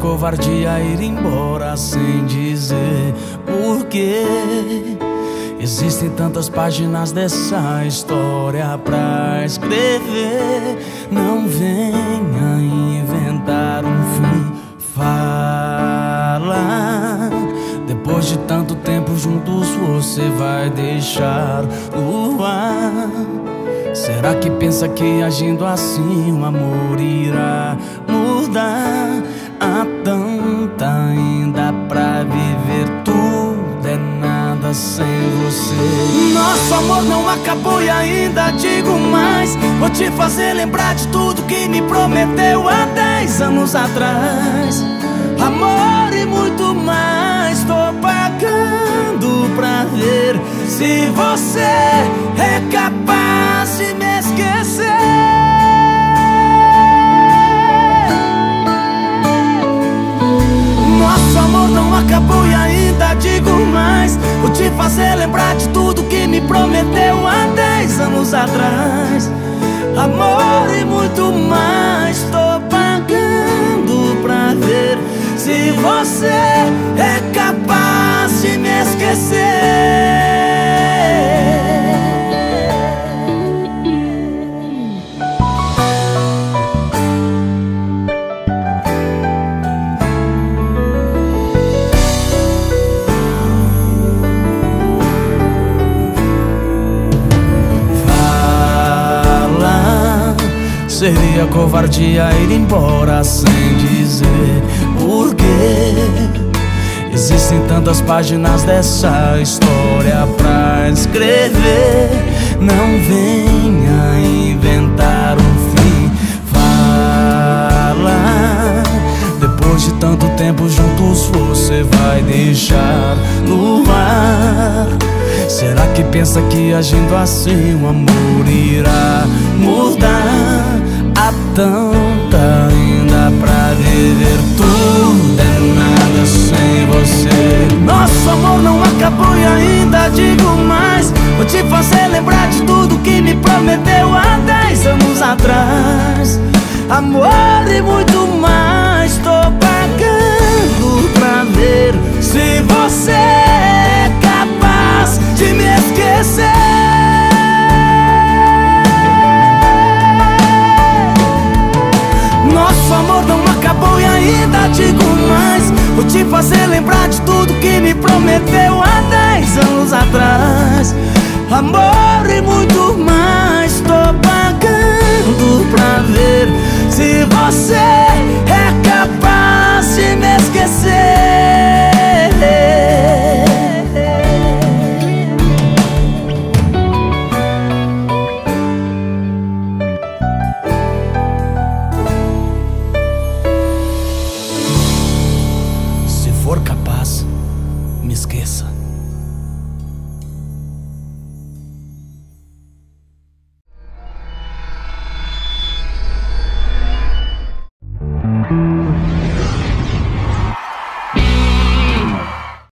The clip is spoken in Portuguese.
covardia ir embora sem dizer porquê. Existem tantas páginas dessa história pra escrever. Não venha inventar um fim. Fala. Depois de tanto tempo juntos, você vai deixar o ar. Será que pensa que agindo assim o amor irá mudar? Sem você. Nosso amor não acabou e ainda digo mais. Vou te fazer lembrar de tudo que me prometeu há dez anos atrás. Amor e muito mais, tô pagando pra ver se você é capaz de me tudo que me prometeu há dez anos atrás. Amor e muito mais, tô pagando pra ver se você é capaz de me esquecer. Seria covardia ir embora sem dizer porquê. Existem tantas páginas dessa história pra escrever. Não venha inventar um fim. Fala. Depois de tanto tempo juntos, você vai deixar no ar. Será que pensa que agindo assim o amor irá mudar? Tanta ainda pra viver, tudo é nada sem você. Nosso amor não acabou e ainda digo mais. Vou te fazer lembrar de tudo que me prometeu há dez anos atrás. Amor e muito mais, tô pagando pra ver se você digo mais. Vou te fazer lembrar de tudo que me prometeu há dez anos atrás. Amor